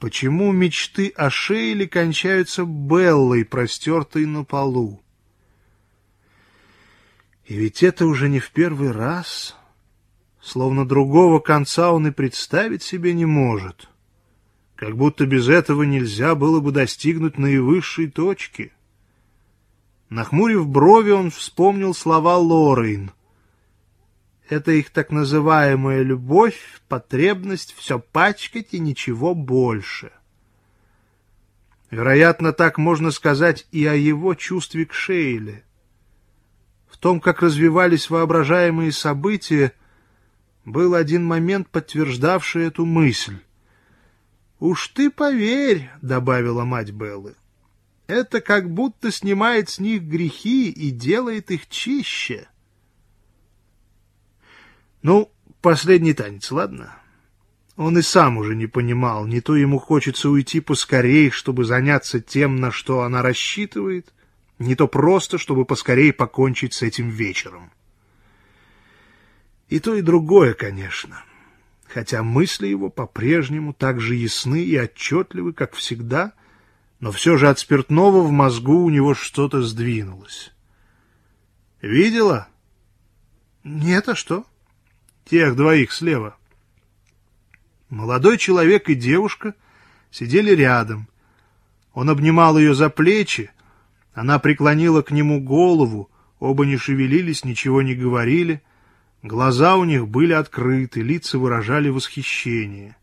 Почему мечты о Шейле кончаются Беллой, простертой на полу? И ведь это уже не в первый раз. Словно другого конца он и представить себе не может. Как будто без этого нельзя было бы достигнуть наивысшей точки. Нахмурив брови, он вспомнил слова Лорейн. Это их так называемая любовь, потребность все пачкать и ничего больше. Вероятно, так можно сказать и о его чувстве к Шейле. В том, как развивались воображаемые события, был один момент, подтверждавший эту мысль. «Уж ты поверь», — добавила мать Беллы, — «это как будто снимает с них грехи и делает их чище». Ну, последний танец, ладно? Он и сам уже не понимал, не то ему хочется уйти поскорей, чтобы заняться тем, на что она рассчитывает, не то просто, чтобы поскорей покончить с этим вечером. И то, и другое, конечно. Хотя мысли его по-прежнему так же ясны и отчетливы, как всегда, но все же от спиртного в мозгу у него что-то сдвинулось. «Видела?» «Нет, а что?» «Тех двоих слева». Молодой человек и девушка сидели рядом. Он обнимал ее за плечи, она преклонила к нему голову, оба не шевелились, ничего не говорили. Глаза у них были открыты, лица выражали восхищение.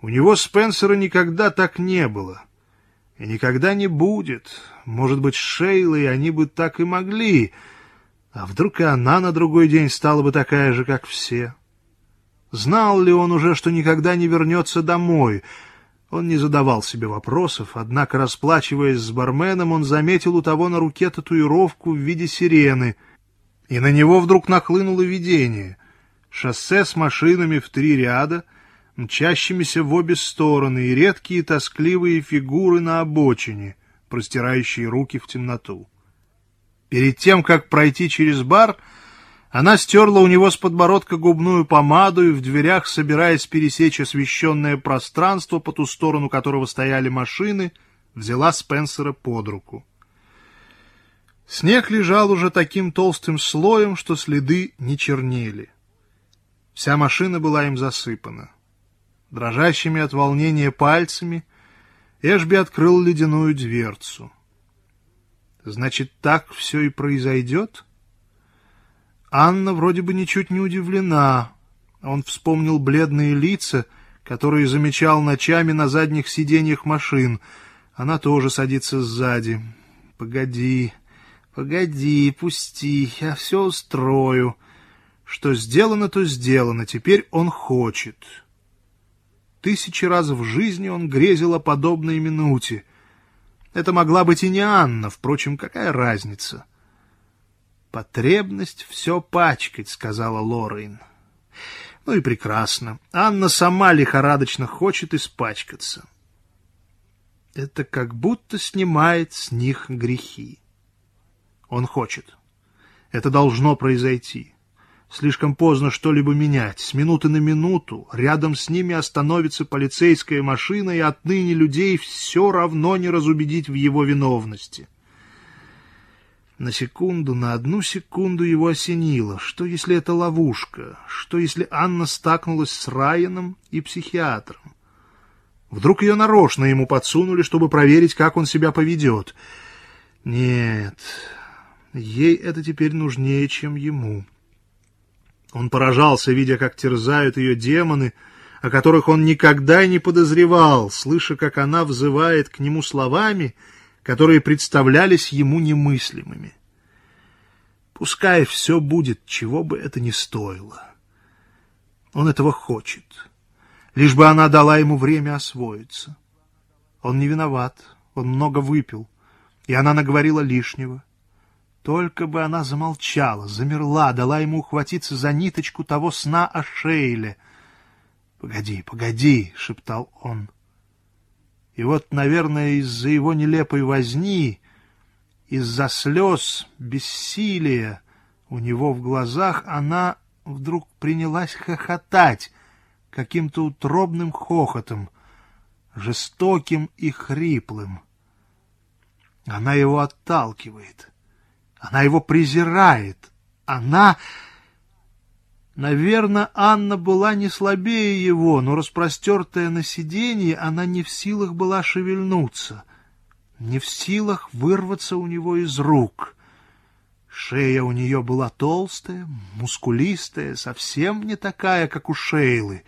У него Спенсера никогда так не было. И никогда не будет. Может быть, с Шейлой они бы так и могли. А вдруг и она на другой день стала бы такая же, как все? Знал ли он уже, что никогда не вернется домой — он не задавал себе вопросов, однако, расплачиваясь с барменом, он заметил у того на руке татуировку в виде сирены, и на него вдруг нахлынуло видение. Шоссе с машинами в три ряда, мчащимися в обе стороны, и редкие тоскливые фигуры на обочине, простирающие руки в темноту. Перед тем, как пройти через бар, она стерла у него с подбородка губную помаду и в дверях, собираясь пересечь освещенное пространство, по ту сторону которого стояли машины, взяла Спенсера под руку. Снег лежал уже таким толстым слоем, что следы не чернели. Вся машина была им засыпана. Дрожащими от волнения пальцами Эшби открыл ледяную дверцу. Значит, так все и произойдет? — Анна вроде бы ничуть не удивлена. Он вспомнил бледные лица, которые замечал ночами на задних сиденьях машин. Она тоже садится сзади. «Погоди, погоди, пусти, я все устрою». Что сделано, то сделано, теперь он хочет. Тысячи раз в жизни он грезил о подобной минуте. Это могла быть и не Анна, впрочем, какая разница? — «Потребность все пачкать», — сказала Лорейн. «Ну и прекрасно. Анна сама лихорадочно хочет испачкаться». Это как будто снимает с них грехи. Он хочет. Это должно произойти. Слишком поздно что-либо менять. С минуты на минуту рядом с ними остановится полицейская машина, и отныне людей все равно не разубедить в его виновности. На секунду, на одну секунду его осенило. Что, если это ловушка? Что, если Анна стакнулась с Райаном и психиатром? Вдруг ее нарочно ему подсунули, чтобы проверить, как он себя поведет? Нет, ей это теперь нужнее, чем ему. Он поражался, видя, как терзают ее демоны, о которых он никогда не подозревал, слыша, как она взывает к нему словами — которые представлялись ему немыслимыми. Пускай все будет, чего бы это ни стоило. Он этого хочет, лишь бы она дала ему время освоиться. Он не виноват, он много выпил, и она наговорила лишнего. Только бы она замолчала, замерла, дала ему ухватиться за ниточку того сна о Шейле. «Погоди, погоди!» — шептал он. И вот, наверное, из-за его нелепой возни, из-за слез, бессилия у него в глазах, она вдруг принялась хохотать каким-то утробным хохотом. жестоким и хриплым. Она его отталкивает. Она его презирает. Она... Наверное, Анна была не слабее его, но распростертая на сиденье, она не в силах была шевельнуться, не в силах вырваться у него из рук. Шея у нее была толстая, мускулистая, совсем не такая, как у Шейлы.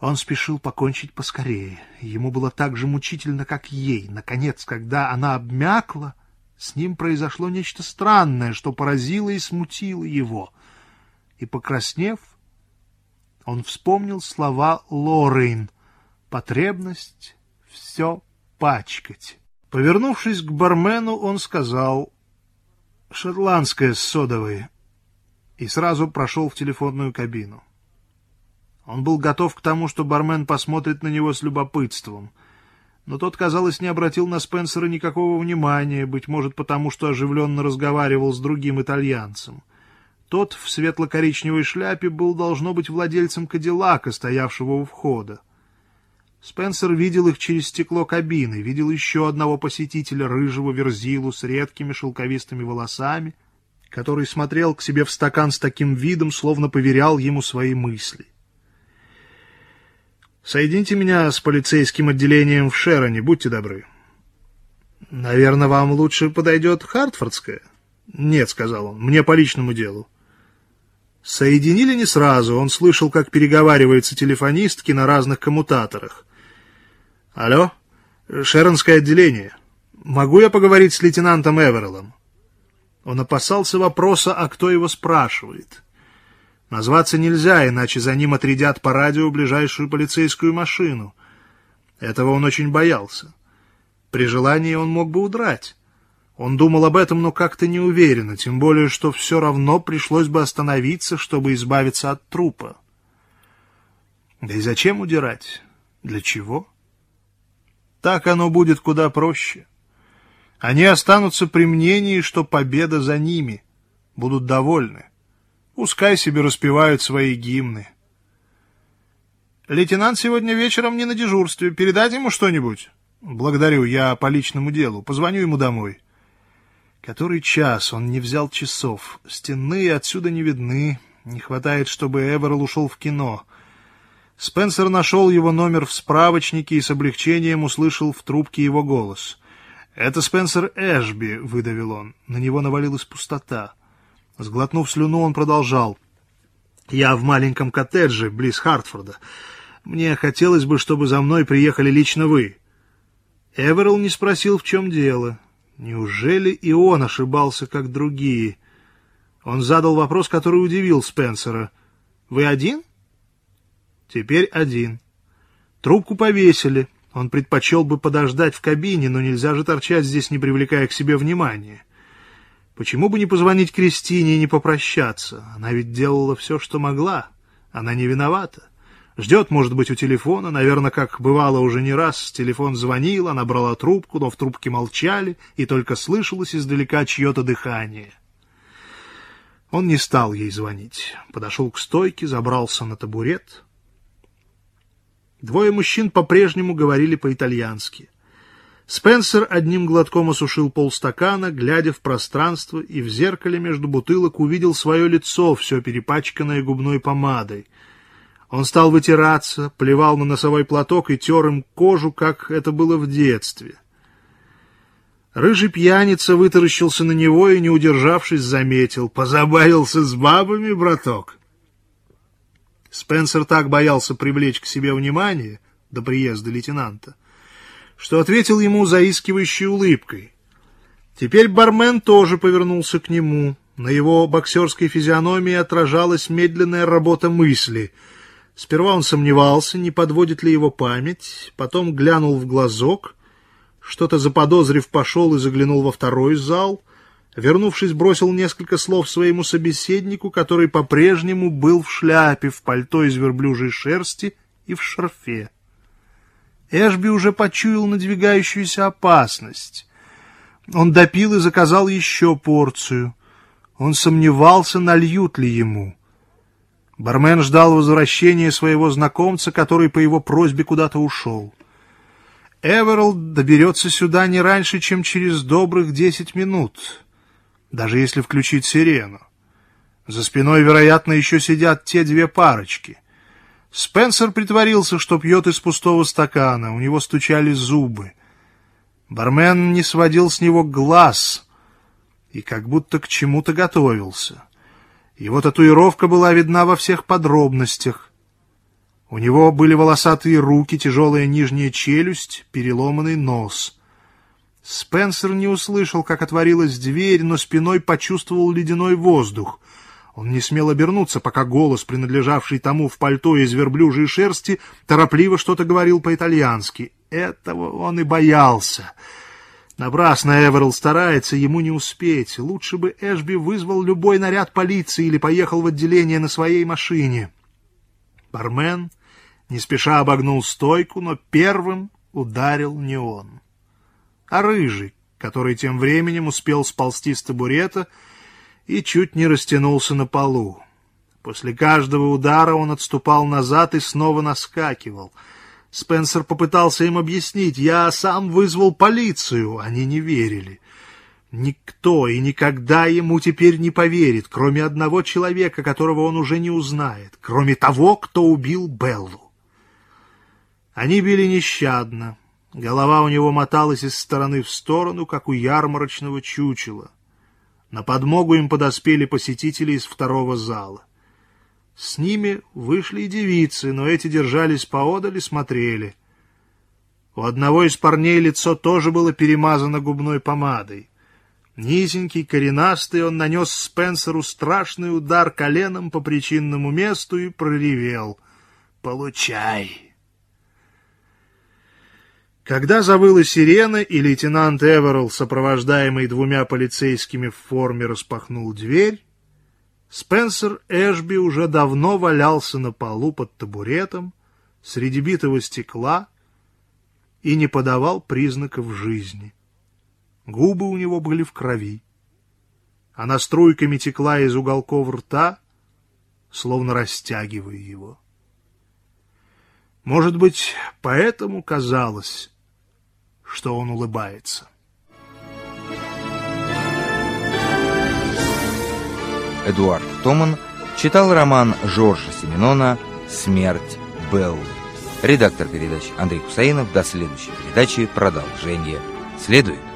Он спешил покончить поскорее. Ему было так же мучительно, как ей. Наконец, когда она обмякла, с ним произошло нечто странное, что поразило и смутило его — и, покраснев, он вспомнил слова Лорейн «потребность все пачкать». Повернувшись к бармену, он сказал «шотландское с содовой» и сразу прошел в телефонную кабину. Он был готов к тому, что бармен посмотрит на него с любопытством, но тот, казалось, не обратил на Спенсера никакого внимания, быть может, потому что оживленно разговаривал с другим итальянцем. Тот в светло-коричневой шляпе был, должно быть, владельцем Кадиллака, стоявшего у входа. Спенсер видел их через стекло кабины, видел еще одного посетителя, рыжего верзилу с редкими шелковистыми волосами, который смотрел к себе в стакан с таким видом, словно поверял ему свои мысли. «Соедините меня с полицейским отделением в Шероне, будьте добры». «Наверное, вам лучше подойдет Хартфордская?» «Нет», — сказал он, — «мне по личному делу». Соединили не сразу, он слышал, как переговариваются телефонистки на разных коммутаторах. «Алло, Шеронское отделение. Могу я поговорить с лейтенантом Эвереллом?» Он опасался вопроса, а кто его спрашивает. Назваться нельзя, иначе за ним отрядят по радио ближайшую полицейскую машину. Этого он очень боялся. При желании он мог бы удрать. Он думал об этом, но как-то не уверенно, тем более, что все равно пришлось бы остановиться, чтобы избавиться от трупа. Да и зачем удирать? Для чего? Так оно будет куда проще. Они останутся при мнении, что победа за ними, будут довольны. Пускай себе распевают свои гимны. Лейтенант сегодня вечером не на дежурстве. Передать ему что-нибудь? Благодарю, я по личному делу. Позвоню ему домой. Который час? Он не взял часов. Стены отсюда не видны. Не хватает, чтобы Эверл ушел в кино. Спенсер нашел его номер в справочнике и с облегчением услышал в трубке его голос. «Это Спенсер Эшби», — выдавил он. На него навалилась пустота. Сглотнув слюну, он продолжал. «Я в маленьком коттедже, близ Хартфорда. Мне хотелось бы, чтобы за мной приехали лично вы». Эверл не спросил, в чем дело. Неужели и он ошибался, как другие? Он задал вопрос, который удивил Спенсера. «Вы один?» «Теперь один». Трубку повесили. Он предпочел бы подождать в кабине, но нельзя же торчать здесь, не привлекая к себе внимания. Почему бы не позвонить Кристине и не попрощаться? Она ведь делала все, что могла. Она не виновата. Ждет, может быть, у телефона. Наверное, как бывало уже не раз, телефон звонил, она брала трубку, но в трубке молчали, и только слышалось издалека чье-то дыхание. Он не стал ей звонить. Подошел к стойке, забрался на табурет. Двое мужчин по-прежнему говорили по-итальянски. Спенсер одним глотком осушил полстакана, глядя в пространство, и в зеркале между бутылок увидел свое лицо, все перепачканное губной помадой — он стал вытираться, плевал на носовой платок и тер им кожу, как это было в детстве. Рыжий пьяница вытаращился на него и, не удержавшись, заметил. «Позабавился с бабами, браток?» Спенсер так боялся привлечь к себе внимание до приезда лейтенанта, что ответил ему заискивающей улыбкой. Теперь бармен тоже повернулся к нему. На его боксерской физиономии отражалась медленная работа мысли — Сперва он сомневался, не подводит ли его память, потом глянул в глазок, что-то заподозрив, пошел и заглянул во второй зал, вернувшись, бросил несколько слов своему собеседнику, который по-прежнему был в шляпе, в пальто из верблюжьей шерсти и в шарфе. Эшби уже почуял надвигающуюся опасность. Он допил и заказал еще порцию. Он сомневался, нальют ли ему. Бармен ждал возвращения своего знакомца, который по его просьбе куда-то ушел. Эвералд доберется сюда не раньше, чем через добрых десять минут, даже если включить сирену. За спиной, вероятно, еще сидят те две парочки. Спенсер притворился, что пьет из пустого стакана, у него стучали зубы. Бармен не сводил с него глаз и как будто к чему-то готовился. Его татуировка была видна во всех подробностях. У него были волосатые руки, тяжелая нижняя челюсть, переломанный нос. Спенсер не услышал, как отворилась дверь, но спиной почувствовал ледяной воздух. Он не смел обернуться, пока голос, принадлежавший тому в пальто из верблюжьей шерсти, торопливо что-то говорил по-итальянски. Этого он и боялся. Напрасно Эверл старается, ему не успеть. Лучше бы Эшби вызвал любой наряд полиции или поехал в отделение на своей машине. Бармен не спеша обогнул стойку, но первым ударил не он, а рыжий, который тем временем успел сползти с табурета и чуть не растянулся на полу. После каждого удара он отступал назад и снова наскакивал. Спенсер попытался им объяснить. «Я сам вызвал полицию». Они не верили. Никто и никогда ему теперь не поверит, кроме одного человека, которого он уже не узнает, кроме того, кто убил Беллу. Они били нещадно. Голова у него моталась из стороны в сторону, как у ярмарочного чучела. На подмогу им подоспели посетители из второго зала. С ними вышли и девицы, но эти держались поодаль и смотрели. У одного из парней лицо тоже было перемазано губной помадой. Низенький, коренастый, он нанес Спенсеру страшный удар коленом по причинному месту и проревел «Получай!». Когда завыла сирена, и лейтенант Эверл, сопровождаемый двумя полицейскими в форме, распахнул дверь, Спенсер Эшби уже давно валялся на полу под табуретом среди битого стекла и не подавал признаков жизни. Губы у него были в крови. Она струйками текла из уголков рта, словно растягивая его. Может быть, поэтому казалось, что он улыбается. Эдуард Томан читал роман Жоржа Семенона «Смерть Беллы». Редактор передачи Андрей Кусаинов. До следующей передачи. Продолжение следует.